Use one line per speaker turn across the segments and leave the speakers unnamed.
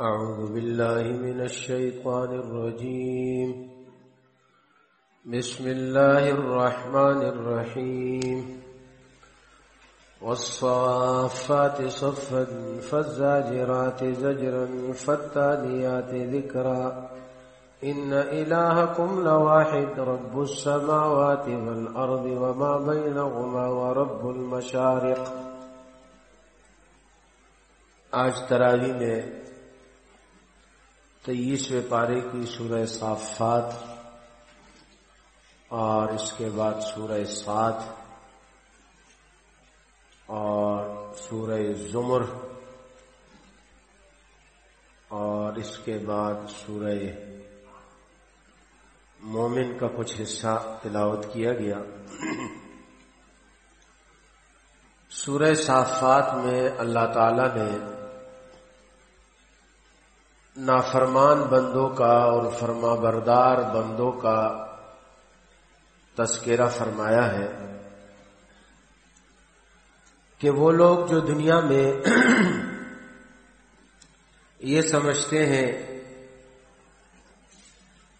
أعوذ بالله من الشيطان الرجيم. بسم الله الرحمن الرحيم. والصافات صفا فالزاجرات زجرا فالتاليات ذكرا. إن إلهكم لواحد رب السماوات والأرض وما بينهما ورب المشارق. آج تراوی میں تیئیسویں پارے کی سورہ صافات اور اس کے بعد سورہ سات اور سورہ زمر اور اس کے بعد سورہ مومن کا کچھ حصہ تلاوت کیا گیا۔ سورہ صافات میں اللہ تعالی نے نافرمان بندوں کا اور فرما بردار بندوں کا تذکرہ فرمایا ہے کہ وہ لوگ جو دنیا میں یہ سمجھتے ہیں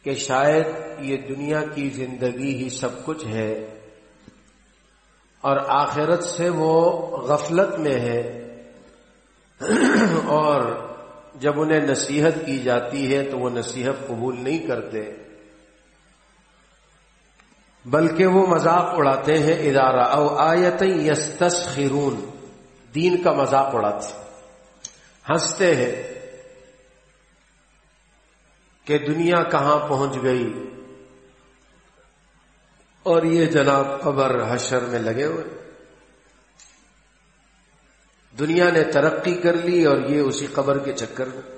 کہ شاید یہ دنیا کی زندگی ہی سب کچھ ہے اور آخرت سے وہ غفلت میں ہے اور جب انہیں نصیحت کی جاتی ہے تو وہ نصیحت قبول نہیں کرتے۔ بلکہ وہ مذاق اڑاتے ہیں ادارہ او آیت یس خیرون دین کا مذاق اڑاتے ہنستے ہیں کہ دنیا کہاں پہنچ گئی۔ اور یہ جناب قبر حشر میں لگے ہوئے۔ دنیا نے ترقی کر لی اور یہ اسی قبر کے چکر میں۔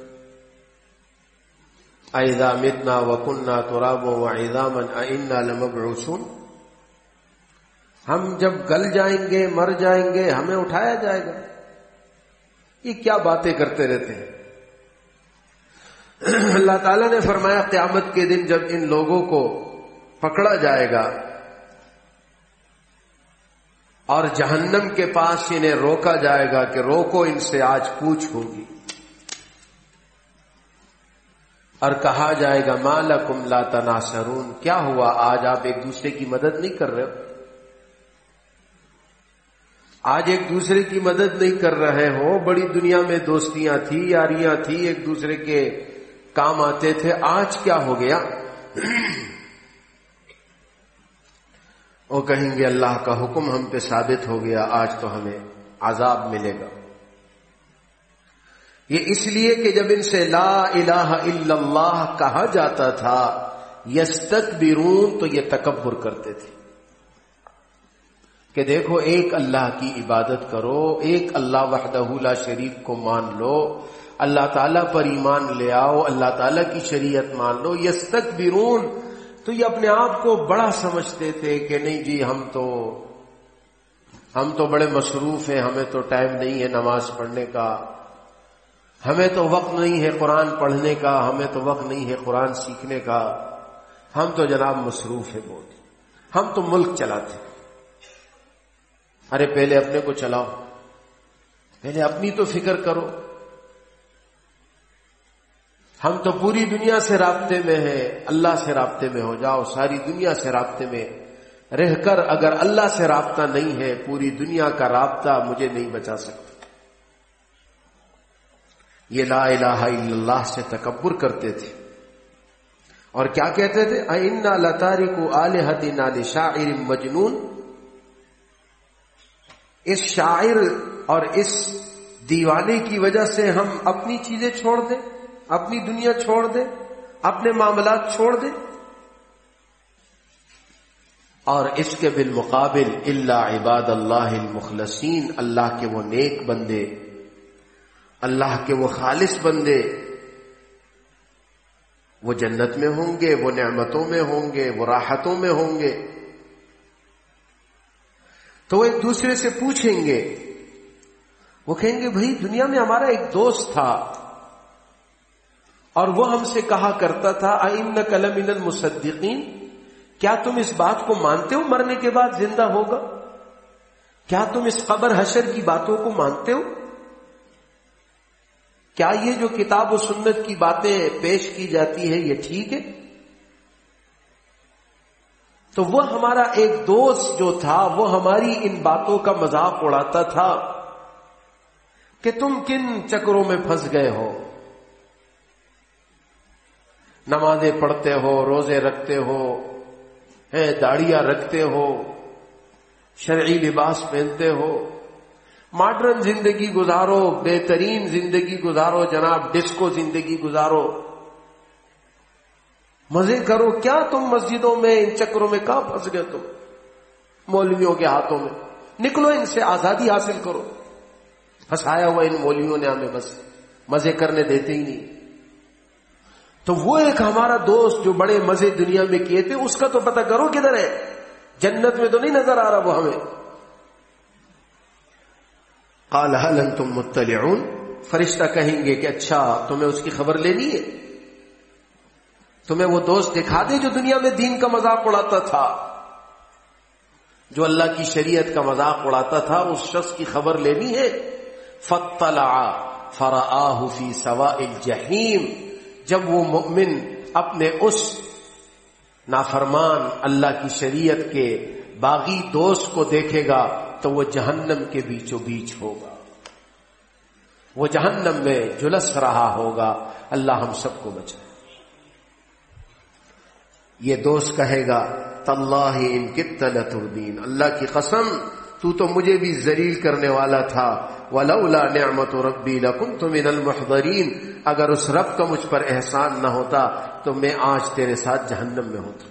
ایدا متنا وکنہ تو راب و ایدامن آئندہ لمبرسون ہم جب گل جائیں گے، مر جائیں گے، ہمیں اٹھایا جائے گا۔ یہ کیا باتیں کرتے رہتے ہیں؟ اللہ تعالیٰ نے فرمایا قیامت کے دن جب ان لوگوں کو پکڑا جائے گا اور جہنم کے پاس انہیں روکا جائے گا کہ روکو ان سے، آج پوچھ ہوگی۔ اور کہا جائے گا مالا کم لا تناسرون کیا ہوا؟ آج آپ ایک دوسرے کی مدد نہیں کر رہے ہو۔ آج ایک دوسرے کی مدد نہیں کر رہے ہو۔ بڑی دنیا میں دوستیاں تھی، یاریاں تھی، ایک دوسرے کے کام آتے تھے۔ آج کیا ہو گیا؟ وہ کہیں گے اللہ کا حکم ہم پہ ثابت ہو گیا، آج تو ہمیں عذاب ملے گا۔ یہ اس لیے کہ جب ان سے لا الہ الا اللہ کہا جاتا تھا یستک تو یہ تکبر کرتے تھے۔ کہ دیکھو، ایک اللہ کی عبادت کرو، ایک اللہ وحدہ لا شریف کو مان لو، اللہ تعالیٰ پر ایمان لے آؤ، اللہ تعالیٰ کی شریعت مان لو۔ یستک تو یہ اپنے آپ کو بڑا سمجھتے تھے کہ نہیں جی ہم تو ہم تو بڑے مصروف ہیں، ہمیں تو ٹائم نہیں ہے نماز پڑھنے کا۔ ہمیں تو وقت نہیں ہے قرآن پڑھنے کا، ہمیں تو وقت نہیں ہے قرآن سیکھنے کا۔ ہم تو جناب مصروف ہے بہت۔ ہم تو ملک چلاتے ارے، پہلے اپنے کو چلاؤ۔ پہلے اپنی تو فکر کرو۔ ہم تو پوری دنیا سے رابطے میں ہیں، اللہ سے رابطے میں ہو جاؤ، ساری دنیا سے رابطے میں۔ رہ کر اگر اللہ سے رابطہ نہیں ہے، پوری دنیا کا رابطہ مجھے نہیں بچا سکتا۔ یہ لا الہ الا اللہ سے تکبر کرتے تھے۔ اور کیا کہتے تھے؟ ان لتاری کو آلحتی نال شاعر مجنون اس شاعر اور اس دیوانے کی وجہ سے ہم اپنی چیزیں چھوڑ دیں۔ اپنی دنیا چھوڑ دے، اپنے معاملات چھوڑ دے۔ اور اس کے بالمقابل اللہ عباد اللہ المخلصین، اللہ کے وہ نیک بندے، اللہ کے وہ خالص بندے۔ وہ جنت میں ہوں گے، وہ نعمتوں میں ہوں گے، وہ راحتوں میں ہوں گے۔ تو وہ ایک دوسرے سے پوچھیں گے، وہ کہیں گے، بھائی، دنیا میں ہمارا ایک دوست تھا۔ اور وہ ہم سے کہا کرتا تھا آئین کلم المصدقین کیا تم اس بات کو مانتے ہو مرنے کے بعد زندہ ہوگا؟ کیا تم اس قبر حشر کی باتوں کو مانتے ہو؟ کیا یہ جو کتاب و سنت کی باتیں پیش کی جاتی ہے یہ ٹھیک ہے؟ تو وہ ہمارا ایک دوست جو تھا، وہ ہماری ان باتوں کا مذاق اڑاتا تھا کہ تم کن چکروں میں پھنس گئے ہو؟ نمازیں پڑھتے ہو، روزے رکھتے ہو داڑیاں رکھتے ہو، شرعی لباس پہنتے ہو۔ ماڈرن زندگی گزارو، بہترین زندگی گزارو، جناب، ڈسکو زندگی گزارو۔ مزے کرو، کیا تم مسجدوں میں، ان چکروں میں کہاں پھنس گئے تم؟ مولویوں کے ہاتھوں میں۔ نکلو ان سے آزادی حاصل کرو۔ پھنسایا ہوا ان مولویوں نے ہمیں بس۔ مزے کرنے دیتے ہی نہیں۔ تو وہ ایک ہمارا دوست جو بڑے مزے دنیا میں کیے تھے اس کا تو پتہ کرو کدھر ہے۔ جنت میں تو نہیں نظر آ رہا وہ ہمیں۔ قال هل انتم مطلعون؟ فرشتہ کہیں گے کہ اچھا تمہیں اس کی خبر لینی ہے۔ تمہیں وہ دوست دکھا دے جو دنیا میں دین کا مذاق اڑاتا تھا۔ جو اللہ کی شریعت کا مذاق اڑاتا تھا اس شخص کی خبر لینی ہے۔ فتلا فرآہ فی سوا الجحیم۔ جب وہ مؤمن اپنے اس نافرمان اللہ کی شریعت کے باغی دوست کو دیکھے گا تو وہ جہنم کے بیچوں بیچ ہوگا۔ وہ جہنم میں جلس رہا ہوگا۔ اللہ ہم سب کو بچائے۔ یہ دوست کہے گا، تاللہ ان کی الدین اللہ کی قسم، تو تو مجھے بھی ذلیل کرنے والا تھا۔ ولولا نعمت ربی لکنت من المحضرین۔ اگر اس رب کا مجھ پر احسان نہ ہوتا تو میں آج تیرے ساتھ جہنم میں ہوتا۔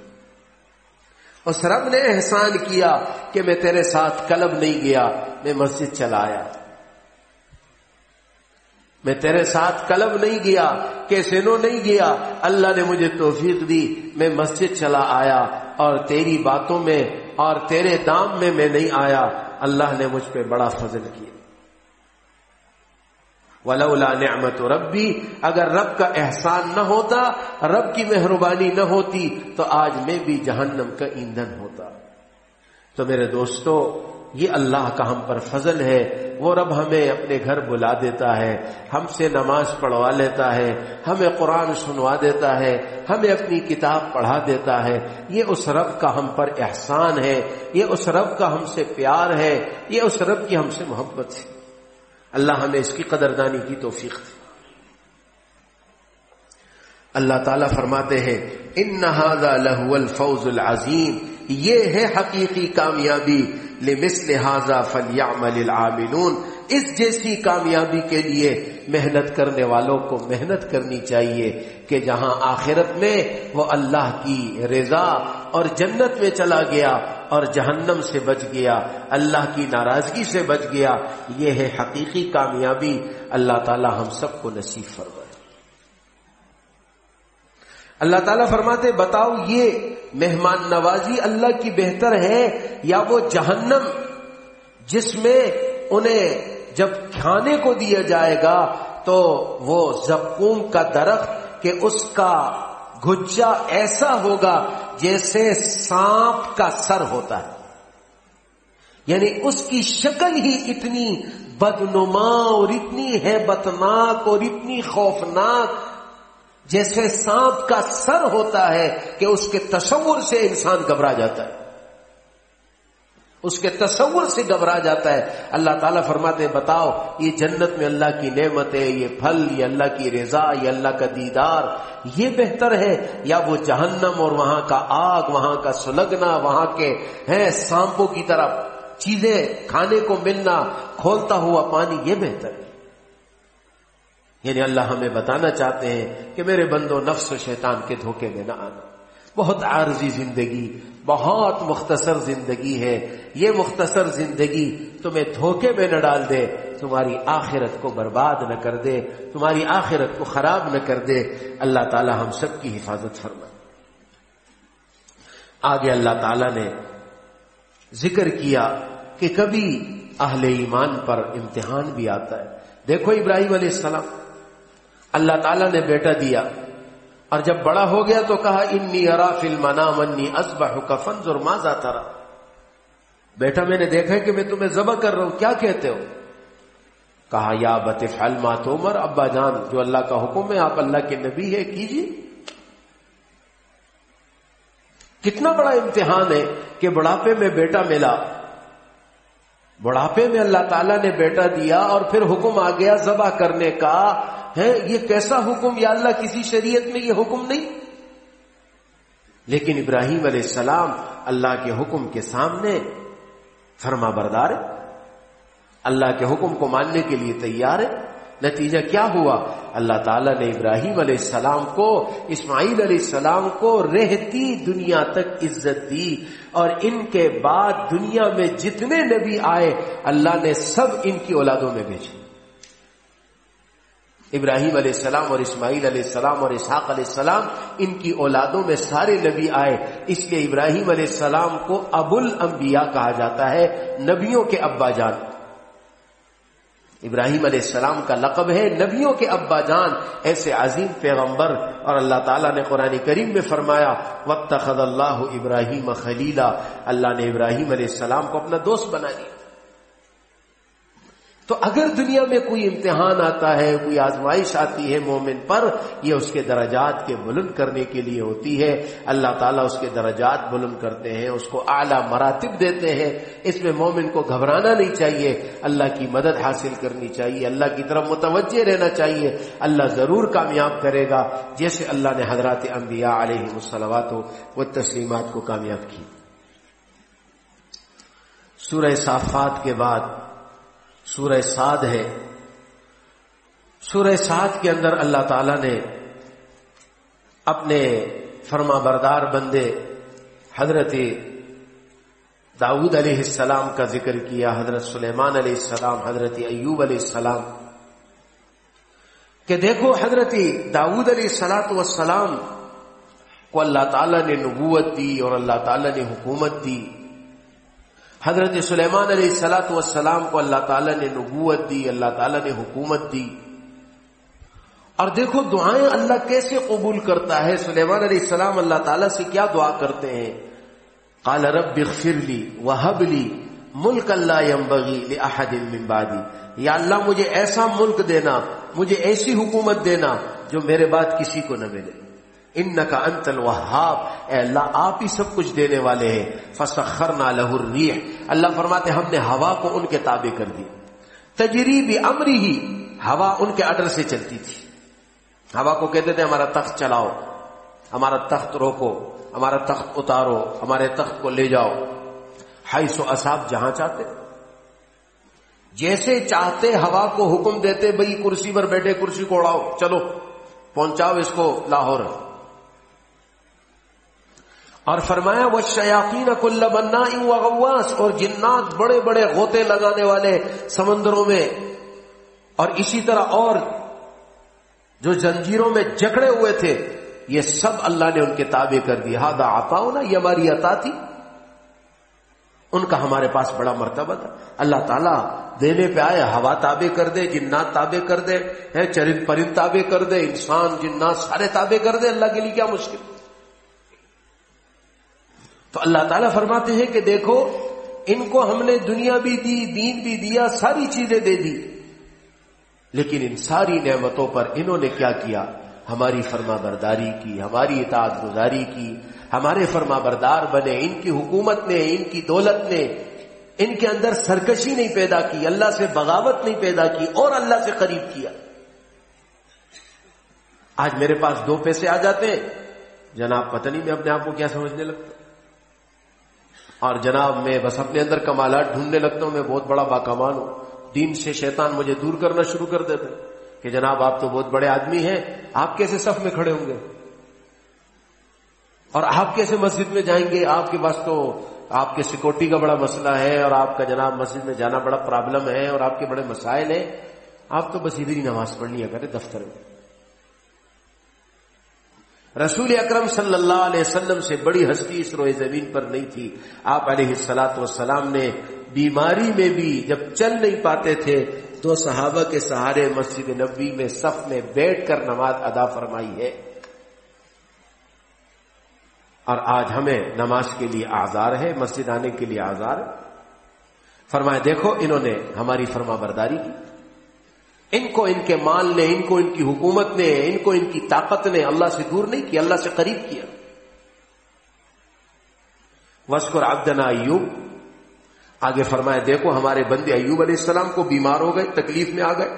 اس رب نے احسان کیا کہ میں تیرے ساتھ کلب نہیں گیا، میں مسجد چلا آیا۔ میں تیرے ساتھ کلب نہیں گیا کیسینو نہیں گیا۔ اللہ نے مجھے توفیق دی، میں مسجد چلا آیا اور تیری باتوں میں اور تیرے دام میں میں نہیں آیا۔ اللہ نے مجھ پہ بڑا فضل کیا۔ ولولا نعمت ربی، اگر رب کا احسان نہ ہوتا، رب کی مہربانی نہ ہوتی، تو آج میں بھی جہنم کا ایندھن ہوتا۔ تو میرے دوستو، یہ اللہ کا ہم پر فضل ہے۔ وہ رب ہمیں اپنے گھر بلا دیتا ہے، ہم سے نماز پڑھوا لیتا ہے، ہمیں قرآن سنوا دیتا ہے، ہمیں اپنی کتاب پڑھا دیتا ہے۔ یہ اس رب کا ہم پر احسان ہے، یہ اس رب کا ہم سے پیار ہے، یہ اس رب کی ہم سے محبت ہے۔ اللہ ہمیں اس کی قدردانی کی توفیق تھی اللہ تعالیٰ فرماتے ہیں، ان نہذا لہو الفوز العظیم۔ یہ ہے حقیقی کامیابی۔ لمثل هذا فليعمل العاملون۔ اس جیسی کامیابی کے لیے محنت کرنے والوں کو محنت کرنی چاہیے کہ جہاں آخرت میں وہ اللہ کی رضا اور جنت میں چلا گیا اور جہنم سے بچ گیا، اللہ کی ناراضگی سے بچ گیا۔ یہ ہے حقیقی کامیابی۔ اللہ تعالی ہم سب کو نصیب فرمائے۔ اللہ تعالیٰ فرماتے، بتاؤ یہ مہمان نوازی اللہ کی بہتر ہے یا وہ جہنم جس میں انہیں جب کھانے کو دیا جائے گا تو وہ زکوم کا درخت کہ اس کا گجا ایسا ہوگا جیسے سانپ کا سر ہوتا ہے۔ یعنی اس کی شکل ہی اتنی بدنما اور اتنی ہے بتناک اور اتنی خوفناک جیسے سانپ کا سر ہوتا ہے کہ اس کے تصور سے انسان گھبرا جاتا ہے۔ اس کے تصور سے گھبرا جاتا ہے۔ اللہ تعالیٰ فرماتے ہیں، بتاؤ، یہ جنت میں اللہ کی نعمت ہے، یہ پھل، یہ اللہ کی رضا، یہ اللہ کا دیدار۔ یہ بہتر ہے، یا وہ جہنم اور وہاں کا آگ، وہاں کا سلگنا، وہاں کے، ہیں، سانپوں کی طرف چیزیں، کھانے کو ملنا، کھولتا ہوا پانی، یہ بہتر ہے۔ یعنی اللہ ہمیں بتانا چاہتے ہیں کہ میرے بندو، نفس و شیطان کے دھوکے میں نہ آنا۔ بہت عارضی زندگی بہت مختصر زندگی ہے۔ یہ مختصر زندگی تمہیں دھوکے میں نہ ڈال دے، تمہاری آخرت کو برباد نہ کر دے، تمہاری آخرت کو خراب نہ کر دے۔ اللہ تعالی ہم سب کی حفاظت فرما آگے اللہ تعالی نے ذکر کیا کہ کبھی اہل ایمان پر امتحان بھی آتا ہے۔ دیکھو ابراہیم علیہ السلام، اللہ تعالیٰ نے بیٹا دیا۔ اور جب بڑا ہو گیا تو کہا، انی ارا فل منا منی کا فنز اور ترا. بیٹا، میں نے دیکھا کہ میں تمہیں ذبح کر رہا ہوں، کیا کہتے ہو؟ کہا، یا بطف المات عمر ابا جان، جو اللہ کا حکم ہے، آپ اللہ کے نبی ہے کیجیے۔ کتنا بڑا امتحان ہے کہ بڑھاپے میں بیٹا ملا۔ بڑھاپے میں اللہ تعالیٰ نے بیٹا دیا اور پھر حکم آ گیا ذبح کرنے کا۔ ہے، یہ کیسا حکم؟ یا اللہ کسی شریعت میں یہ حکم نہیں؟ لیکن ابراہیم علیہ السلام اللہ کے حکم کے سامنے فرما بردار ہے۔ اللہ کے حکم کو ماننے کے لیے تیار ہے۔ نتیجہ کیا ہوا؟ اللہ تعالیٰ نے ابراہیم علیہ السلام کو، اسماعیل علیہ السلام کو رہتی دنیا تک عزت دی۔ اور ان کے بعد دنیا میں جتنے نبی آئے، اللہ نے سب ان کی اولادوں میں بھیجے۔ ابراہیم علیہ السلام اور اسماعیل علیہ السلام اور اسحاق علیہ السلام، ان کی اولادوں میں سارے نبی آئے۔ اس لیے ابراہیم علیہ السلام کو ابو الانبیاء کہا جاتا ہے، نبیوں کے ابا جان۔ ابراہیم علیہ السلام کا لقب ہے نبیوں کے ابا جان۔ ایسے عظیم پیغمبر اور اللہ تعالیٰ نے قرآن کریم میں فرمایا وقت خد اللہ ابراہیم خلیلہ اللہ نے ابراہیم علیہ السلام کو اپنا دوست بنا لیا تو اگر دنیا میں کوئی امتحان آتا ہے، کوئی آزمائش آتی ہے مومن پر، یہ اس کے درجات کے بلند کرنے کے لیے ہوتی ہے۔ اللہ تعالیٰ اس کے درجات بلند کرتے ہیں، اس کو اعلیٰ مراتب دیتے ہیں۔ اس میں مومن کو گھبرانا نہیں چاہیے۔ اللہ کی مدد حاصل کرنی چاہیے۔ اللہ کی طرف متوجہ رہنا چاہیے۔ اللہ ضرور کامیاب کرے گا۔ جیسے اللہ نے حضرات انبیاء علیہ مسلوات و تسلیمات کو کامیاب کی۔ سورہ صافات کے بعد سورہ سعد ہے۔ سورہ سعد کے اندر اللہ تعالی نے اپنے فرما بردار بندے حضرت داود علیہ السلام کا ذکر کیا، حضرت سلیمان علیہ السلام، حضرت ایوب علیہ السلام۔ کہ دیکھو حضرت داود علیہ السلاط والسلام کو اللہ تعالیٰ نے نبوت دی اور اللہ تعالیٰ نے حکومت دی۔ حضرت سلیمان علیہ السلاۃ والسلام کو اللہ تعالیٰ نے نبوت دی، اللہ تعالیٰ نے حکومت دی۔ اور دیکھو دعائیں اللہ کیسے قبول کرتا ہے؟ سلیمان علیہ السلام اللہ تعالیٰ سے کیا دعا کرتے ہیں؟ قال، رب اغفر لی وحب لی ملک اللہ یمبغی احد من بعدی۔ یا اللہ مجھے ایسا ملک دینا، مجھے ایسی حکومت دینا جو میرے بعد کسی کو نہ ملے۔ ان کا انتل اے اللہ، آپ ہی سب کچھ دینے والے ہیں۔ فسخر نہ اللہ فرماتے ہم نے ہوا کو ان کے تابع کر دی۔ تجریب امری ہی۔ ہوا ان کے اڈر سے چلتی تھی۔ ہوا کو کہتے تھے، ہمارا تخت چلاؤ۔ ہمارا تخت روکو۔ ہمارا تخت اتارو۔ ہمارے تخت کو لے جاؤ۔ ہائی سو اصاب جہاں چاہتے۔ جیسے چاہتے ہوا کو حکم دیتے، بھائی، کرسی پر بیٹھے، کرسی کو اڑاؤ۔ چلو، پہنچاؤ اس کو لاہور۔ اور فرمایا وہ شیاقین کل بننا غواس اور جنات بڑے بڑے غوطے لگانے والے سمندروں میں اور اسی طرح اور جو زنجیروں میں جکڑے ہوئے تھے، یہ سب اللہ نے ان کے تابع کر دیا ہادا آتا ہو نا یہ ہماری عطا تھی. ان کا ہمارے پاس بڑا مرتبہ تھا. اللہ تعالیٰ دینے پہ آئے ہوا تابع کر دے، جنات تابع کر دے چرند پرند تابع کر دے، انسان جنات سارے تابع کر دے، اللہ کے لیے کیا مشکل؟ تو اللہ تعالیٰ فرماتے ہیں کہ دیکھو، ان کو ہم نے دنیا بھی دی، دین بھی دیا، ساری چیزیں دے دی۔ لیکن ان ساری نعمتوں پر انہوں نے کیا کیا؟ ہماری فرما برداری کی، ہماری اطاعت گزاری کی۔ ہمارے فرما بردار بنے، ان کی حکومت نے، ان کی دولت نے۔ ان کے اندر سرکشی نہیں پیدا کی، اللہ سے بغاوت نہیں پیدا کی، اور اللہ سے قریب کیا۔ آج میرے پاس دو پیسے آ جاتے ہیں۔ جناب، پتہ نہیں میں اپنے آپ کو کیا سمجھنے لگتا۔ اور جناب، میں بس اپنے اندر کمالات ڈھونڈنے لگتا ہوں، میں بہت بڑا باکمان ہوں۔ دین سے شیطان مجھے دور کرنا شروع کر دیتے کہ جناب، آپ تو بہت بڑے آدمی ہیں، آپ کیسے صف میں کھڑے ہوں گے؟ اور آپ کیسے مسجد میں جائیں گے؟ آپ کے پاس تو آپ کے سیکورٹی کا بڑا مسئلہ ہے اور آپ کا جناب مسجد میں جانا بڑا پرابلم ہے اور آپ کے بڑے مسائل ہیں۔ آپ تو بس ادھر ہی نماز پڑھ لیا کرے دفتر میں۔ رسول اکرم صلی اللہ علیہ وسلم سے بڑی ہستی اس روئے زمین پر نہیں تھی۔ آپ علیہ السلاط وسلام نے بیماری میں بھی جب چل نہیں پاتے تھے تو صحابہ کے سہارے مسجد نبی میں صف میں بیٹھ کر نماز ادا فرمائی ہے۔ اور آج ہمیں نماز کے لیے آزار ہے، مسجد آنے کے لیے آزار فرمائے دیکھو، انہوں نے ہماری فرما برداری کی۔ ان کو ان کے مال نے، ان کو ان کی حکومت نے، ان کو ان کی طاقت نے اللہ سے دور نہیں کیا، اللہ سے قریب کیا۔ وسکر عبدنا ایوب، آگے فرمایا، دیکھو ہمارے بندے ایوب علیہ السلام کو بیمار ہو گئے، تکلیف میں آ گئے۔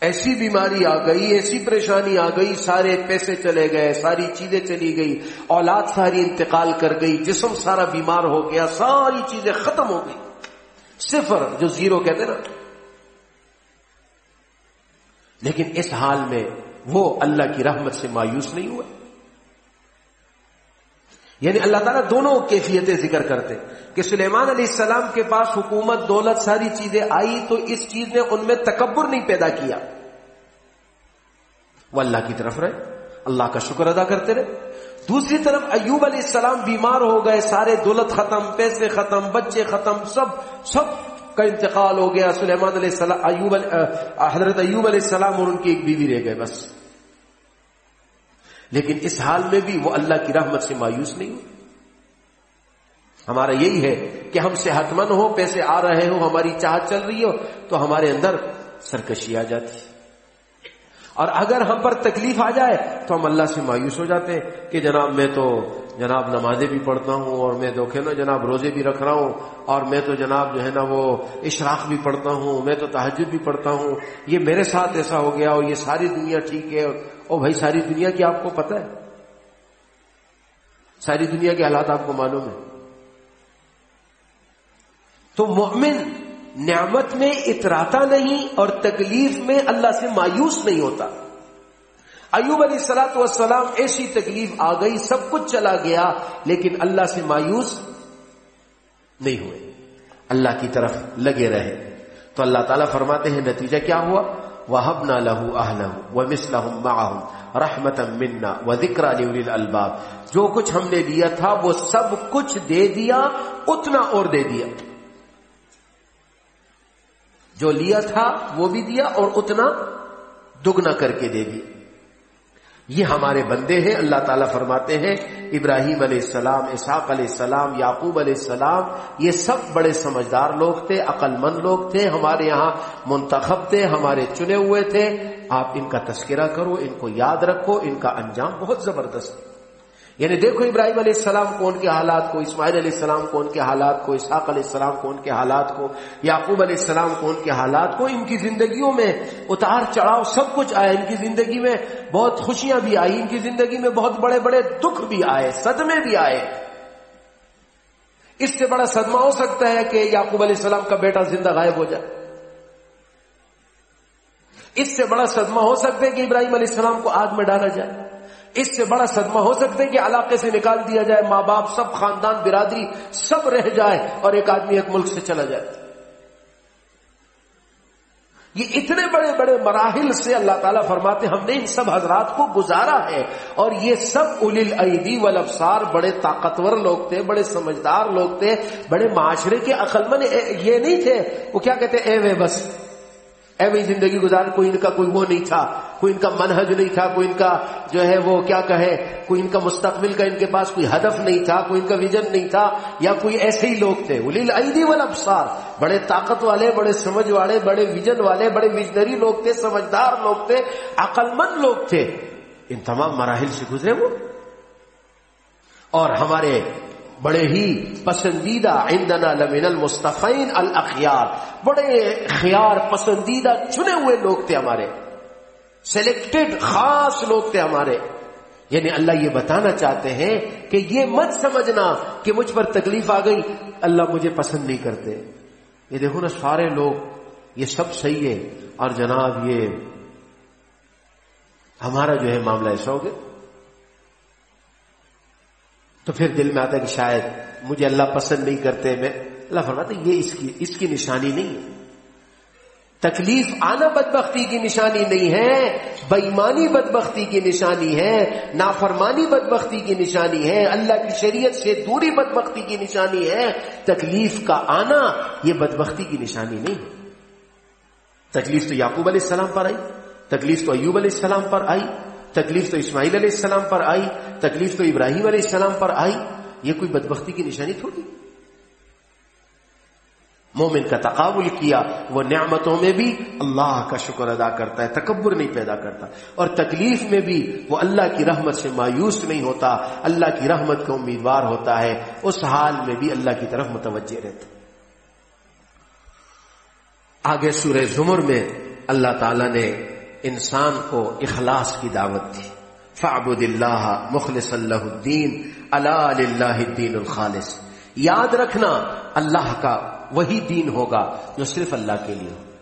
ایسی بیماری آ گئی، ایسی پریشانی آ گئی، سارے پیسے چلے گئے، ساری چیزیں چلی گئی، اولاد ساری انتقال کر گئی، جسم سارا بیمار ہو گیا، ساری چیزیں ختم ہو گئی۔ صفر، جو زیرو کہتے نا لیکن اس حال میں وہ اللہ کی رحمت سے مایوس نہیں ہوا یعنی اللہ تعالیٰ دونوں کیفیتیں ذکر کرتے کہ سلیمان علیہ السلام کے پاس حکومت، دولت، ساری چیزیں آئی تو اس چیز نے ان میں تکبر نہیں پیدا کیا۔ وہ اللہ کی طرف رہے، اللہ کا شکر ادا کرتے رہے۔ دوسری طرف ایوب علیہ السلام بیمار ہو گئے، سارے دولت ختم، پیسے ختم، بچے ختم، سب سب کا انتقال ہو گیا سلیمان علیہ السلام، ایوب حضرت ایوب علیہ السلام اور ان کی ایک بیوی رہ گئے بس۔ لیکن اس حال میں بھی وہ اللہ کی رحمت سے مایوس نہیں ہوئے۔ ہمارا یہی ہے کہ ہم صحت مند ہو پیسے آ رہے ہو ہماری چاہت چل رہی ہو، تو ہمارے اندر سرکشی آ جاتی۔ اور اگر ہم پر تکلیف آ جائے، تو ہم اللہ سے مایوس ہو جاتے ہیں کہ جناب میں تو جناب نمازیں بھی پڑھتا ہوں اور میں دکھے نا جناب روزے بھی رکھ رہا ہوں اور میں تو جناب جو ہے نا وہ اشراق بھی پڑھتا ہوں، میں تو تحجد بھی پڑھتا ہوں۔ یہ میرے ساتھ ایسا ہو گیا اور یہ ساری دنیا ٹھیک ہے۔ اور بھائی، ساری دنیا کی آپ کو پتہ ہے؟ ساری دنیا کے حالات آپ کو معلوم ہے تو مومن نعمت میں اتراتا نہیں اور تکلیف میں اللہ سے مایوس نہیں ہوتا۔ ایوب علیہ سلاۃ والسلام ایسی تکلیف آ گئی، سب کچھ چلا گیا، لیکن اللہ سے مایوس نہیں ہوئے۔ اللہ کی طرف لگے رہے۔ تو اللہ تعالیٰ فرماتے ہیں، نتیجہ کیا ہوا؟ وہ نہ لہو آہ وہ مسلح رحمت منا و ذکر الباب جو کچھ ہم نے دیا تھا، وہ سب کچھ دے دیا، اتنا اور دے دیا۔ جو لیا تھا، وہ بھی دیا اور اتنا دگنا کر کے دے دیا۔ یہ ہمارے بندے ہیں، اللہ تعالیٰ فرماتے ہیں، ابراہیم علیہ السلام، اسحاق علیہ السلام، یعقوب علیہ السلام، یہ سب بڑے سمجھدار لوگ تھے عقل مند لوگ تھے، ہمارے یہاں منتخب تھے، ہمارے چنے ہوئے تھے۔ آپ ان کا تذکرہ کرو، ان کو یاد رکھو، ان کا انجام بہت زبردست ہے۔ یعنی دیکھو ابراہیم علیہ السلام کو ان کے حالات کو، اسماعیل علیہ السلام کو ان کے حالات کو، اسحاق علیہ السلام کو ان کے حالات کو، یعقوب علیہ السلام کو ان کے حالات کو، ان کی زندگیوں میں اتار چڑھاؤ سب کچھ آئے ان کی زندگی میں بہت خوشیاں بھی آئی ان کی زندگی میں بہت بڑے بڑے دکھ بھی آئے، صدمے بھی آئے۔ اس سے بڑا صدمہ ہو سکتا ہے کہ یعقوب علیہ السلام کا بیٹا زندہ غائب ہو جائے۔ اس سے بڑا صدمہ ہو سکتا ہے کہ ابراہیم علیہ السلام کو آگ میں ڈالا جائے۔ اس سے بڑا صدمہ ہو سکتا ہے کہ علاقے سے نکال دیا جائے، ماں باپ، سب خاندان، برادری، سب رہ جائے اور ایک آدمی ایک ملک سے چلا جائے۔ یہ اتنے بڑے بڑے مراحل سے اللہ تعالیٰ فرماتے ہم نے ان سب حضرات کو گزارا ہے اور یہ سب الیل عیدی والابصار بڑے طاقتور لوگ تھے، بڑے سمجھدار لوگ تھے، بڑے معاشرے کے عقل یہ نہیں تھے، وہ کیا کہتے اے وے بس۔ ایوی زندگی گزار، کوئی ان کا کوئی وہ نہیں تھا، کوئی ان کا منہج نہیں تھا، کوئی ان کا جو ہے وہ کیا کہے، کوئی ان کا مستقبل کا ان کے پاس کوئی ہدف نہیں تھا، کوئی ان کا ویژن نہیں تھا، یا کوئی ایسے ہی لوگ تھے۔ عیدی والابصار، بڑے طاقت والے، بڑے سمجھ والے، بڑے ویژن والے، بڑے ویژنری لوگ تھے، سمجھدار لوگ تھے عقل مند لوگ تھے۔ ان تمام مراحل سے گزرے وہ۔ اور ہمارے بڑے ہی پسندیدہ عندنا لمن المستفین الاخیار، بڑے خیار پسندیدہ چنے ہوئے لوگ تھے ہمارے۔ سلیکٹڈ خاص لوگ تھے ہمارے۔ یعنی اللہ یہ بتانا چاہتے ہیں کہ یہ مت سمجھنا کہ مجھ پر تکلیف آ گئی، اللہ مجھے پسند نہیں کرتے۔ یہ دیکھو نا سارے لوگ، یہ سب صحیح ہے۔ اور جناب یہ ہمارا جو ہے معاملہ ایسا ہو گیا۔ تو پھر دل میں آتا ہے کہ شاید مجھے اللہ پسند نہیں کرتے میں۔ اللہ فرماتے یہ اس کی اس کی نشانی نہیں ہے۔ تکلیف آنا بدبختی کی نشانی نہیں ہے بےمانی بدبختی کی نشانی ہے، نافرمانی بدبختی کی نشانی ہے، اللہ کی شریعت سے دوری بدبختی کی نشانی ہے۔ تکلیف کا آنا یہ بدبختی کی نشانی نہیں ہے۔ تکلیف تو یعقوب علیہ السلام پر آئی، تکلیف تو ایوب علیہ السلام پر آئی۔ تکلیف تو اسماعیل علیہ السلام پر آئی، تکلیف تو ابراہیم علیہ السلام پر آئی، یہ کوئی بدبختی کی نشانی تھوڑی۔ مومن کا تقابل کیا، وہ نعمتوں میں بھی اللہ کا شکر ادا کرتا ہے، تکبر نہیں پیدا کرتا۔ اور تکلیف میں بھی وہ اللہ کی رحمت سے مایوس نہیں ہوتا، اللہ کی رحمت کا امیدوار ہوتا ہے، اس حال میں بھی اللہ کی طرف متوجہ رہتا۔ آگے سورہ زمر میں اللہ تعالی نے انسان کو اخلاص کی دعوت دی فعبد اللہ مخلص اللہ الدین اللہ الدین الخالص۔ یاد رکھنا، اللہ کا وہی دین ہوگا جو صرف اللہ کے لیے ہو۔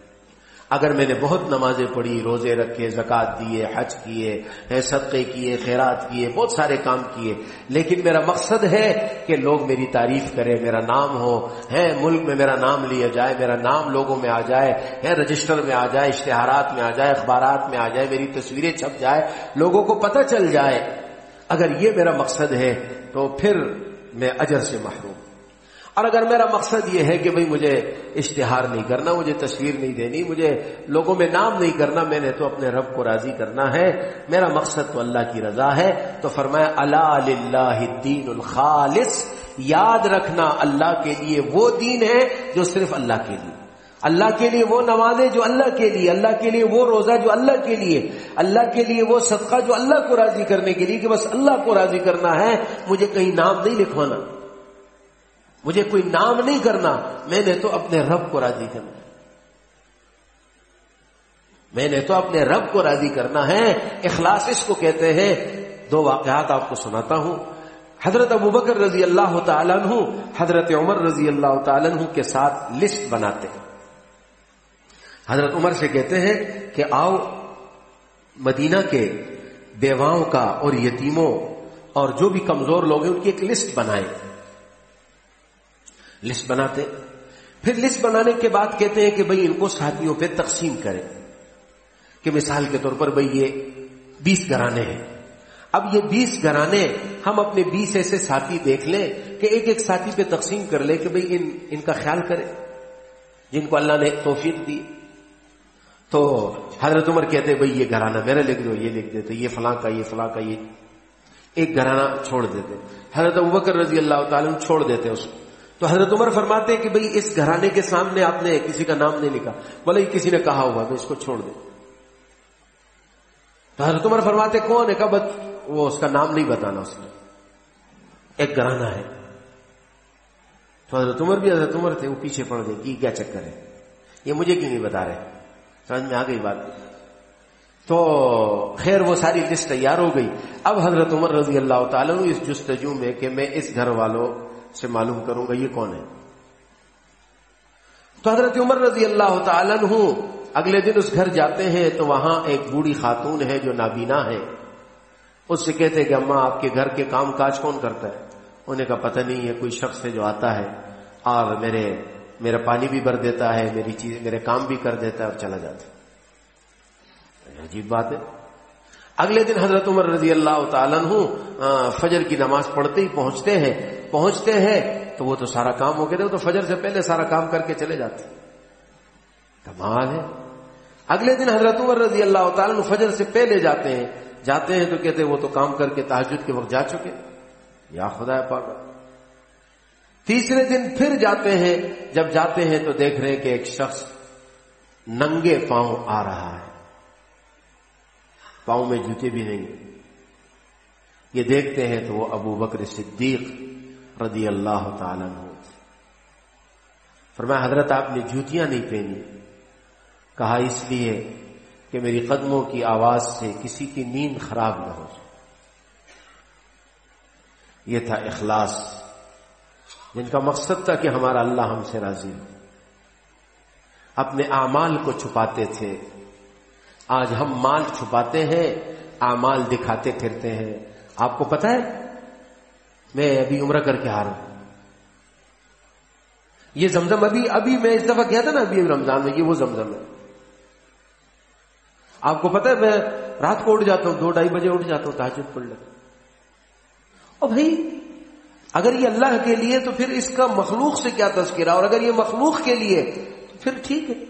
اگر میں نے بہت نمازیں پڑھی، روزے رکھے زکات دیے، حج کیے صدقے کیے، خیرات کیے، بہت سارے کام کیے، لیکن میرا مقصد ہے کہ لوگ میری تعریف کرے میرا نام ہو ہے ملک میں میرا نام لیا جائے، میرا نام لوگوں میں آ جائے ہے رجسٹر میں آ جائے، اشتہارات میں آ جائے، اخبارات میں آ جائے، میری تصویریں چھپ جائے، لوگوں کو پتہ چل جائے۔ اگر یہ میرا مقصد ہے تو پھر میں اجر سے محروم اور اگر میرا مقصد یہ ہے کہ بھئی مجھے اشتہار نہیں کرنا، مجھے تصویر نہیں دینی، مجھے لوگوں میں نام نہیں کرنا، میں نے تو اپنے رب کو راضی کرنا ہے، میرا مقصد تو اللہ کی رضا ہے، تو فرمایا اللہ الدین الخالص یاد رکھنا اللہ کے لیے وہ دین ہے جو صرف اللہ کے لیے۔ اللہ کے لیے وہ نمازیں جو اللہ کے لیے، اللہ کے لیے وہ روزہ جو اللہ کے لیے۔ اللہ کے لیے وہ صدقہ جو اللہ کو راضی کرنے کے لیے کہ بس اللہ کو راضی کرنا ہے، مجھے کہیں نام نہیں لکھوانا۔ مجھے کوئی نام نہیں کرنا، میں نے تو اپنے رب کو راضی کرنا میں نے تو اپنے رب کو راضی کرنا ہے۔ اخلاص اس کو کہتے ہیں۔ دو واقعات آپ کو سناتا ہوں۔ حضرت ابو بکر رضی اللہ تعالیٰ عنہ، حضرت عمر رضی اللہ تعالیٰ عنہ کے ساتھ لسٹ بناتے ہیں۔ حضرت عمر سے کہتے ہیں کہ آؤ مدینہ کے بیواؤں کا اور یتیموں اور جو بھی کمزور لوگ ہیں، ان کی ایک لسٹ بنائے لسٹ بناتے پھر لسٹ بنانے کے بعد کہتے ہیں کہ بھئی ان کو ساتھیوں پہ تقسیم کریں کہ مثال کے طور پر بھئی یہ بیس گھرانے ہیں۔ اب یہ بیس گھرانے ہم اپنے بیس ایسے ساتھی دیکھ لیں کہ ایک ایک ساتھی پہ تقسیم کر لیں کہ بھئی ان ان کا خیال کرے جن کو اللہ نے توفیق دی۔ تو حضرت عمر کہتے بھئی یہ گھرانہ میرا لکھ دو، یہ لکھ دیتے، یہ فلاں کا، یہ فلاں کا، یہ ایک گھرانہ چھوڑ دیتے۔ حضرت ابوبکر رضی اللہ تعالیٰ چھوڑ دیتے اس کو۔ تو حضرت عمر فرماتے ہیں کہ بھئی اس گھرانے کے سامنے آپ نے کسی کا نام نہیں لکھا۔ بولے کسی نے کہا ہوا تو اس کو چھوڑ دیں۔ تو حضرت عمر فرماتے کون ہے؟ کب وہ اس کا نام نہیں بتانا اس نے۔ ایک گھرانا ہے۔ تو حضرت عمر بھی حضرت عمر تھے، وہ پیچھے پڑ گئے کہ کیا چکر ہے؟ یہ مجھے کیوں نہیں بتا رہے؟ سمجھ میں آ گئی بات۔ تو خیر، وہ ساری لسٹ تیار ہو گئی۔ اب حضرت عمر رضی اللہ تعالیٰ اس جستجو میں کہ میں اس گھر والوں سے معلوم کروں گا یہ کون ہے۔ تو حضرت عمر رضی اللہ تعالیٰ ہوں اگلے دن اس گھر جاتے ہیں تو وہاں ایک بوڑھی خاتون ہے جو نابینا ہے۔ اس سے کہتے کہ اماں، آپ کے گھر کے کام کاج کون کرتا ہے؟ انہیں کا پتہ نہیں ہے کوئی شخص ہے جو آتا ہے۔ اور میرے، میرا پانی بھی بھر دیتا ہے، میری چیز، میرے کام بھی کر دیتا ہے اور چلا جاتا ہے۔ عجیب بات ہے۔ اگلے دن حضرت عمر رضی اللہ تعالیٰ فجر کی نماز پڑھتے ہی پہنچتے ہیں۔ پہنچتے ہیں تو وہ تو سارا کام ہو گیا وہ تو فجر سے پہلے سارا کام کر کے چلے جاتے کمال ہے۔ اگلے دن حضرت عمر رضی اللہ تعالیٰ فجر سے پہلے جاتے ہیں۔ جاتے ہیں تو کہتے ہیں وہ تو کام کر کے تحجد کے وقت جا چکے۔ یا خدا پاک۔ تیسرے دن پھر جاتے ہیں۔ جب جاتے ہیں تو دیکھ رہے ہیں کہ ایک شخص ننگے پاؤں آ رہا ہے۔ پاؤں میں جوتے بھی نہیں۔ یہ دیکھتے ہیں تو وہ ابو بکر صدیق رضی اللہ تعالیٰ فرمایا، حضرت آپ نے جوتیاں نہیں پہنی۔ کہا، اس لیے کہ میری قدموں کی آواز سے کسی کی نیند خراب نہ ہو یہ تھا اخلاص، جن کا مقصد تھا کہ ہمارا اللہ ہم سے راضی ہو۔ اپنے اعمال کو چھپاتے تھے۔ آج ہم مال چھپاتے ہیں آمال دکھاتے پھرتے ہیں۔ آپ کو پتا ہے؟ میں ابھی عمرہ کر کے آ رہا ہوں۔ یہ زمزم ابھی ابھی میں اس دفعہ کیا تھا نا ابھی رمضان میں، یہ وہ زمزم ہے۔ آپ کو پتا ہے، میں رات کو اٹھ جاتا ہوں، دو ڈھائی بجے اٹھ جاتا ہوں تاجد پڑھ لیتا اور بھائی، اگر یہ اللہ کے لیے تو پھر اس کا مخلوق سے کیا تذکرہ؟ اور اگر یہ مخلوق کے لیے، تو پھر ٹھیک ہے۔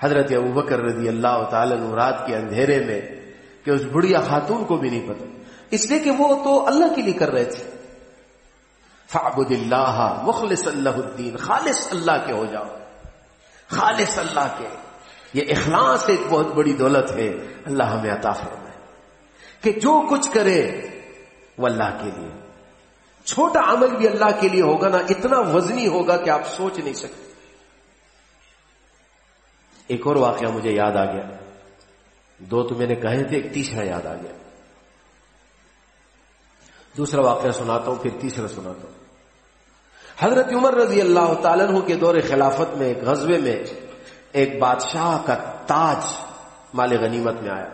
حضرت ابو بکر رضی اللہ تعالی رات کے اندھیرے میں کہ اس بڑھیا خاتون کو بھی نہیں پتا اس لیے کہ وہ تو اللہ کے لیے کر رہے تھے۔ فعبد اللہ مخلص اللہ الدین، خالص اللہ کے ہو جاؤ۔ خالص اللہ کے۔ یہ اخلاص ایک بہت بڑی دولت ہے۔ اللہ ہمیں عطا فرمائے۔ کہ جو کچھ کرے وہ اللہ کے لیے۔ چھوٹا عمل بھی اللہ کے لیے ہوگا نا اتنا وزنی ہوگا کہ آپ سوچ نہیں سکتے۔ ایک اور واقعہ مجھے یاد آ گیا۔ دو تو میں نے کہے تھے، ایک تیسرا یاد آ گیا۔ دوسرا واقعہ سناتا ہوں، پھر تیسرا سناتا ہوں۔ حضرت عمر رضی اللہ تعالیٰ عنہ کے دور خلافت میں، ایک غزبے میں ایک بادشاہ کا تاج مال غنیمت میں آیا۔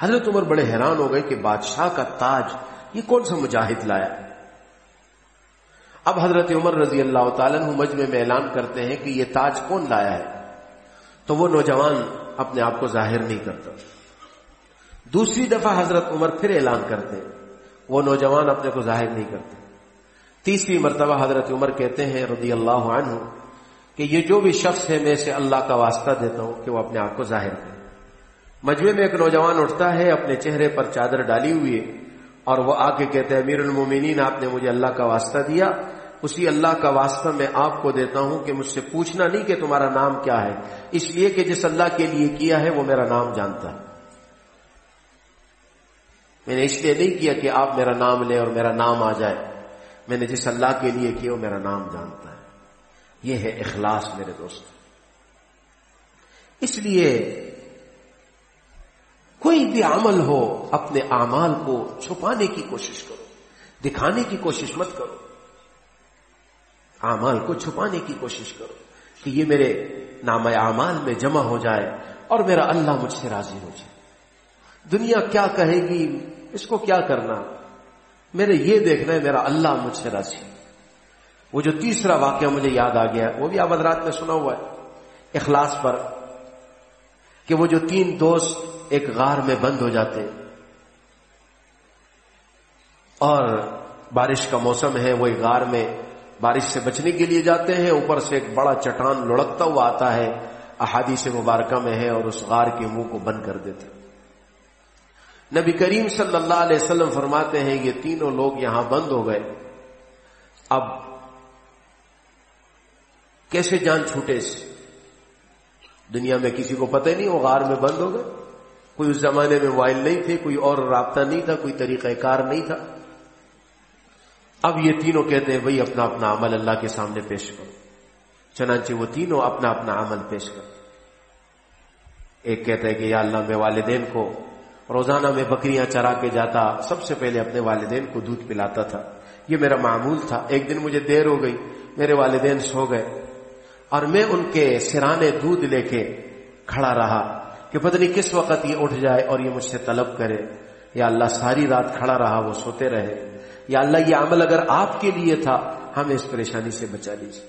حضرت عمر بڑے حیران ہو گئے کہ بادشاہ کا تاج، یہ کون سا مجاہد لایا؟ اب حضرت عمر رضی اللہ تعالیٰ عنہ مجمع میں اعلان کرتے ہیں کہ یہ تاج کون لایا ہے۔ تو وہ نوجوان اپنے آپ کو ظاہر نہیں کرتا۔ دوسری دفعہ حضرت عمر پھر اعلان کرتے ہیں۔ وہ نوجوان اپنے کو ظاہر نہیں کرتے۔ تیسری مرتبہ حضرت عمر کہتے ہیں رضی اللہ عنہ کہ یہ جو بھی شخص ہے میں سے اللہ کا واسطہ دیتا ہوں کہ وہ اپنے آپ کو ظاہر کرے۔ مجمے میں ایک نوجوان اٹھتا ہے، اپنے چہرے پر چادر ڈالی ہوئی ہے اور وہ آ کے کہتے ہیں امیر المومنین، آپ نے مجھے اللہ کا واسطہ دیا۔ اسی اللہ کا واسطہ میں آپ کو دیتا ہوں کہ مجھ سے پوچھنا نہیں کہ تمہارا نام کیا ہے۔ اس لیے کہ جس اللہ کے لیے کیا ہے، وہ میرا نام جانتا ہے۔ میں نے اس لیے نہیں کیا کہ آپ میرا نام لیں اور میرا نام آ جائے۔ میں نے جس اللہ کے لیے کیا وہ میرا نام جانتا ہے۔ یہ ہے اخلاص میرے دوست۔ اس لیے کوئی بھی عمل ہو، اپنے اعمال کو چھپانے کی کوشش کرو، دکھانے کی کوشش مت کرو۔ اعمال کو چھپانے کی کوشش کرو کہ یہ میرے نام اعمال میں جمع ہو جائے اور میرا اللہ مجھ سے راضی ہو جائے۔ دنیا کیا کہے گی؟ اس کو کیا کرنا؟ میرے یہ دیکھنا ہے، میرا اللہ مجھ سے راضی وہ جو تیسرا واقعہ مجھے یاد آ گیا وہ بھی آباد رات میں سنا ہوا ہے۔ اخلاص پر کہ وہ جو تین دوست ایک غار میں بند ہو جاتے اور بارش کا موسم ہے، وہ ایک غار میں بارش سے بچنے کے لیے جاتے ہیں۔ اوپر سے ایک بڑا چٹان لڑکتا ہوا آتا ہے احادی سے مبارکہ میں ہے اور اس غار کے منہ کو بند کر دیتے نبی کریم صلی اللہ علیہ وسلم فرماتے ہیں یہ تینوں لوگ یہاں بند ہو گئے۔ اب کیسے جان چھوٹے سے دنیا میں کسی کو پتہ نہیں، وہ غار میں بند ہو گئے۔ کوئی اس زمانے میں موبائل نہیں تھے، کوئی اور رابطہ نہیں تھا، کوئی طریقہ کار نہیں تھا۔ اب یہ تینوں کہتے ہیں بھائی اپنا اپنا عمل اللہ کے سامنے پیش کرو۔ چنانچہ وہ تینوں اپنا اپنا عمل پیش کرو ایک کہتا ہے کہ یا اللہ میں والدین کو روزانہ میں بکریاں چرا کے جاتا، سب سے پہلے اپنے والدین کو دودھ پلاتا تھا۔ یہ میرا معمول تھا۔ ایک دن مجھے دیر ہو گئی، میرے والدین سو گئے۔ اور میں ان کے سرانے دودھ لے کے کھڑا رہا کہ پتہ نہیں کس وقت یہ اٹھ جائے اور یہ مجھ سے طلب کرے۔ یا اللہ ساری رات کھڑا رہا، وہ سوتے رہے۔ یا اللہ یہ عمل اگر آپ کے لیے تھا، ہمیں اس پریشانی سے بچا لیجیے۔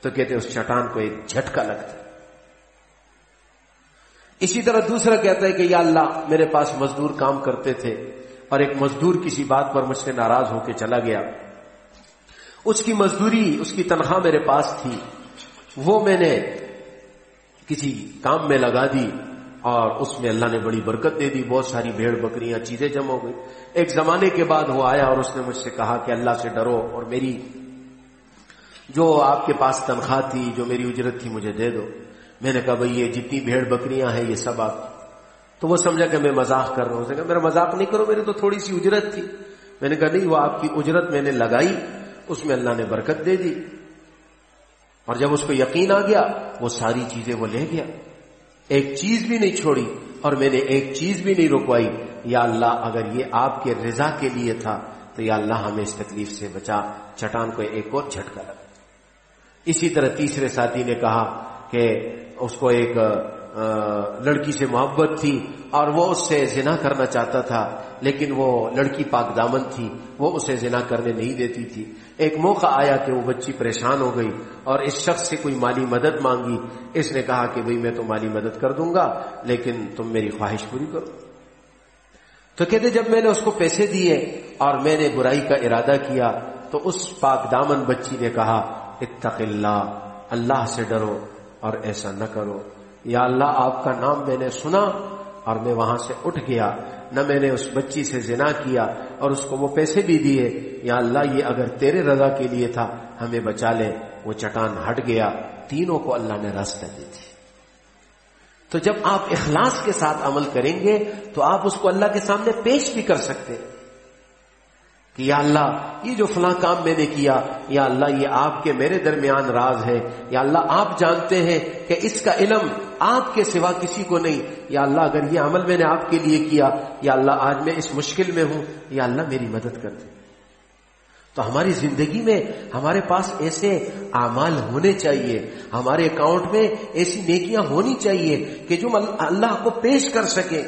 تو کہتے اس چٹان کو ایک جھٹکا لگتا۔ اسی طرح دوسرا کہتا ہے کہ یا اللہ، میرے پاس مزدور کام کرتے تھے اور ایک مزدور کسی بات پر مجھ سے ناراض ہو کے چلا گیا۔ اس کی مزدوری، اس کی تنخواہ میرے پاس تھی۔ وہ میں نے کسی کام میں لگا دی اور اس میں اللہ نے بڑی برکت دے دی، بہت ساری بھیڑ بکریاں، چیزیں جمع ہو گئی ایک زمانے کے بعد وہ آیا اور اس نے مجھ سے کہا کہ اللہ سے ڈرو اور میری جو آپ کے پاس تنخواہ تھی، جو میری اجرت تھی، مجھے دے دو۔ میں نے کہا بھائی یہ جتنی بھیڑ بکریاں ہیں یہ سب آپ تو وہ سمجھا کہ میں مذاق کر رہا ہوں۔ کہا میرا مذاق نہیں کرو، میری تو تھوڑی سی اجرت تھی۔ میں نے کہا نہیں، وہ آپ کی اجرت میں نے لگائی، اس میں اللہ نے برکت دے دی۔ اور جب اس کو یقین آ گیا، وہ ساری چیزیں وہ لے گیا۔ ایک چیز بھی نہیں چھوڑی اور میں نے ایک چیز بھی نہیں رکوائی۔ یا اللہ، اگر یہ آپ کے رضا کے لیے تھا، تو یا اللہ ہمیں اس تکلیف سے بچا۔ چٹان کو ایک اور جھٹکا لگا۔ اسی طرح تیسرے ساتھی نے کہا کہ اس کو ایک لڑکی سے محبت تھی اور وہ اس سے زنا کرنا چاہتا تھا، لیکن وہ لڑکی پاک دامن تھی، وہ اسے زنا کرنے نہیں دیتی تھی۔ ایک موقع آیا کہ وہ بچی پریشان ہو گئی اور اس شخص سے کوئی مالی مدد مانگی۔ اس نے کہا کہ بھئی میں تو مالی مدد کر دوں گا، لیکن تم میری خواہش پوری کرو۔ تو کہتے جب میں نے اس کو پیسے دیے اور میں نے برائی کا ارادہ کیا، تو اس پاک دامن بچی نے کہا، اتق اللہ اللہ سے ڈرو۔ اور ایسا نہ کرو۔ یا اللہ، آپ کا نام میں نے سنا اور میں وہاں سے اٹھ گیا۔ نہ میں نے اس بچی سے زنا کیا اور اس کو وہ پیسے بھی دیے۔ یا اللہ، یہ اگر تیرے رضا کے لیے تھا، ہمیں بچا لے۔ وہ چٹان ہٹ گیا۔ تینوں کو اللہ نے راستہ دی۔ تھی تو جب آپ اخلاص کے ساتھ عمل کریں گے، تو آپ اس کو اللہ کے سامنے پیش بھی کر سکتے۔ کہ یا اللہ، یہ جو فلاں کام میں نے کیا، یا اللہ، یہ آپ کے میرے درمیان راز ہے۔ یا اللہ، آپ جانتے ہیں کہ اس کا علم آپ کے سوا کسی کو نہیں۔ یا اللہ، اگر یہ عمل میں نے آپ کے لیے کیا، یا اللہ، آج میں اس مشکل میں ہوں۔ یا اللہ، میری مدد کر دے۔ تو ہماری زندگی میں ہمارے پاس ایسے اعمال ہونے چاہیے۔ ہمارے اکاؤنٹ میں ایسی نیکیاں ہونی چاہیے کہ جو اللہ کو پیش کر سکے۔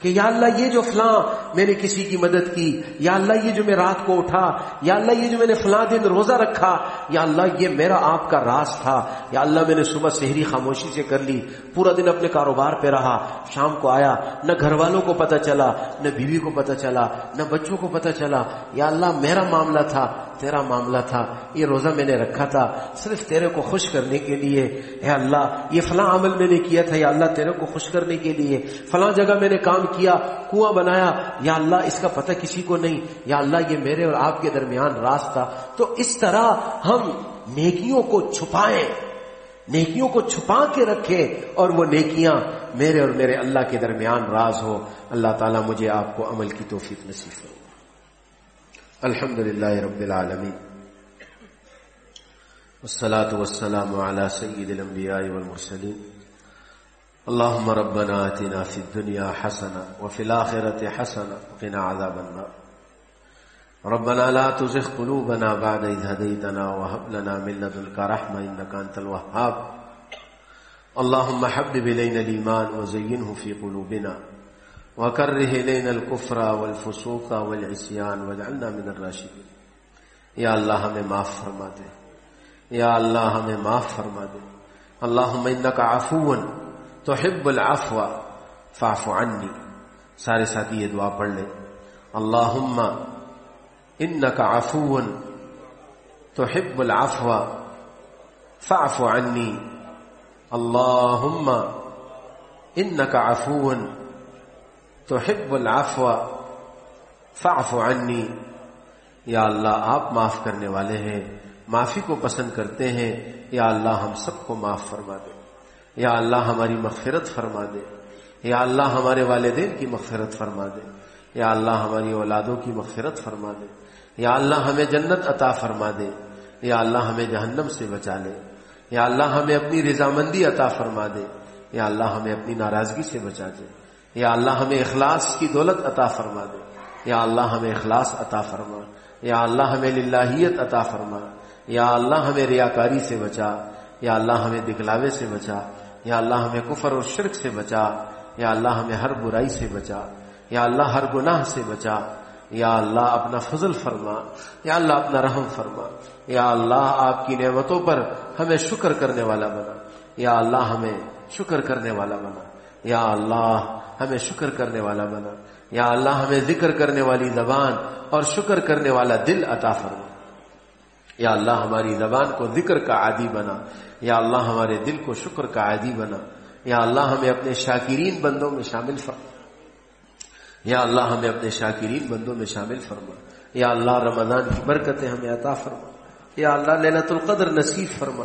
کہ یا اللہ یہ جو فلاں میں نے کسی کی مدد کی، یا اللہ یہ جو میں رات کو اٹھا، یا اللہ یہ جو میں نے فلاں دن روزہ رکھا، یا اللہ یہ میرا آپ کا راز تھا، یا اللہ میں نے صبح شہری خاموشی سے کر لی، پورا دن اپنے کاروبار پہ رہا، شام کو آیا، نہ گھر والوں کو پتہ چلا، نہ بیوی کو پتہ چلا، نہ بچوں کو پتہ چلا، یا اللہ میرا معاملہ تھا، تیرا معاملہ تھا، یہ روزہ میں نے رکھا تھا، صرف تیرے کو خوش کرنے کے لیے، اے اللہ، یہ فلاں عمل میں نے کیا تھا، یا اللہ تیرے کو خوش کرنے کے لیے، فلاں جگہ میں نے کام کیا، کنواں بنایا، یا اللہ اس کا پتہ کسی کو نہیں، یا اللہ یہ میرے اور آپ کے درمیان راستہ۔ تو اس طرح ہم نیکیوں کو چھپائیں، نیکیوں کو چھپا کے رکھے اور وہ نیکیاں میرے اور میرے اللہ کے درمیان راز ہو اللہ تعالیٰ مجھے آپ کو عمل کی توفیق نصیب ہو الحمد للہ رب العالمین۔ والصلاة والسلام على سيد الأنبياء والمرسلين اللهم ربنا آتنا في الدنيا حسنة وفي الآخرة حسنة وقنا عذاب النار. ربنا لا تزغ قلوبنا بعد إذ هديتنا وهب لنا من لدنك رحمة إنك أنت الوهاب. اللهم حبب إلينا الإيمان وزينه في قلوبنا وكره إلينا الكفر والفسوق والعصيان واجعلنا من الراشدين. یا اللہ ہمیں معاف فرما دے یا اللہ ہمیں معاف فرما دے. اللہم انکا عفون تحب العفو فاعف عنی سارے ساتھی یہ دعا پڑھ لیں. اللہم انکا عفو تحب العفو فاعف عنی اللہم انکا عفو تحب العفو فاعف عنی یا اللہ آپ معاف کرنے والے ہیں، معافی کو پسند کرتے ہیں، یا اللہ ہم سب کو معاف فرما دے۔ یا اللہ ہماری مغفرت فرما دے یا اللہ ہمارے والدین کی مغفرت فرما دے یا اللہ ہماری اولادوں کی مغفرت فرما دے یا اللہ ہمیں جنت عطا فرما دے یا اللہ ہمیں جہنم سے بچا لے یا اللہ ہمیں اپنی رضامندی عطا فرما دے یا اللہ ہمیں اپنی ناراضگی سے بچا دے یا اللہ ہمیں اخلاص کی دولت عطا فرما دے یا اللہ ہمیں اخلاص عطا فرما یا اللہ ہمیں للہیت عطا فرما یا اللہ ہمیں ریاکاری سے بچا یا اللہ ہمیں دکھلاوے سے بچا یا اللہ ہمیں کفر اور شرک سے بچا، یا اللہ ہمیں ہر برائی سے بچا، یا اللہ ہر گناہ سے بچا، یا اللہ اپنا فضل فرما، یا اللہ اپنا رحم فرما، یا اللہ آپ کی نعمتوں پر ہمیں شکر کرنے والا بنا، یا اللہ ہمیں شکر کرنے والا بنا، یا اللہ ہمیں شکر کرنے والا بنا، یا اللہ ہمیں ذکر کرنے والی زبان اور شکر کرنے والا دل عطا فرما۔ یا اللہ ہماری زبان کو ذکر کا عادی بنا، یا اللہ ہمارے دل کو شکر کا عادی بنا، یا اللہ ہمیں اپنے شاکرین بندوں میں شامل فرما۔ یا اللہ ہمیں اپنے شاکرین بندوں میں شامل فرما۔ یا اللہ رمضان کی برکتیں ہمیں عطا فرما۔ یا اللہ للت القدر نصیب فرما۔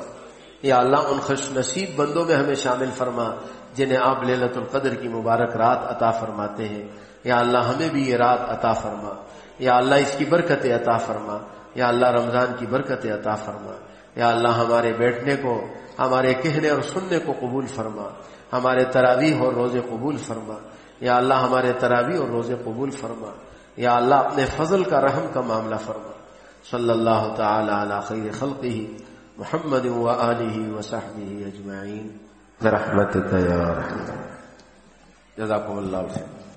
یا اللہ ان خوش نصیب بندوں میں ہمیں شامل فرما، جنہیں آپ للت القدر کی مبارک رات عطا فرماتے ہیں۔ یا اللہ ہمیں بھی یہ رات عطا فرما۔ یا اللہ اس کی برکت عطا فرما۔ یا اللہ رمضان کی برکت عطا فرما۔ یا اللہ ہمارے بیٹھنے کو ہمارے کہنے اور سننے کو قبول فرما۔ ہمارے تراویح اور روزے قبول فرما۔ یا اللہ ہمارے تراویح اور روزے قبول فرما۔ یا اللہ اپنے فضل کا رحم کا معاملہ فرما۔ صلی اللہ تعالی علی خیر خلقہ۔ محمد و آلہ و صحبہ اجمعین۔ برحمتک یا رحمت جزاکم اللہ خیر۔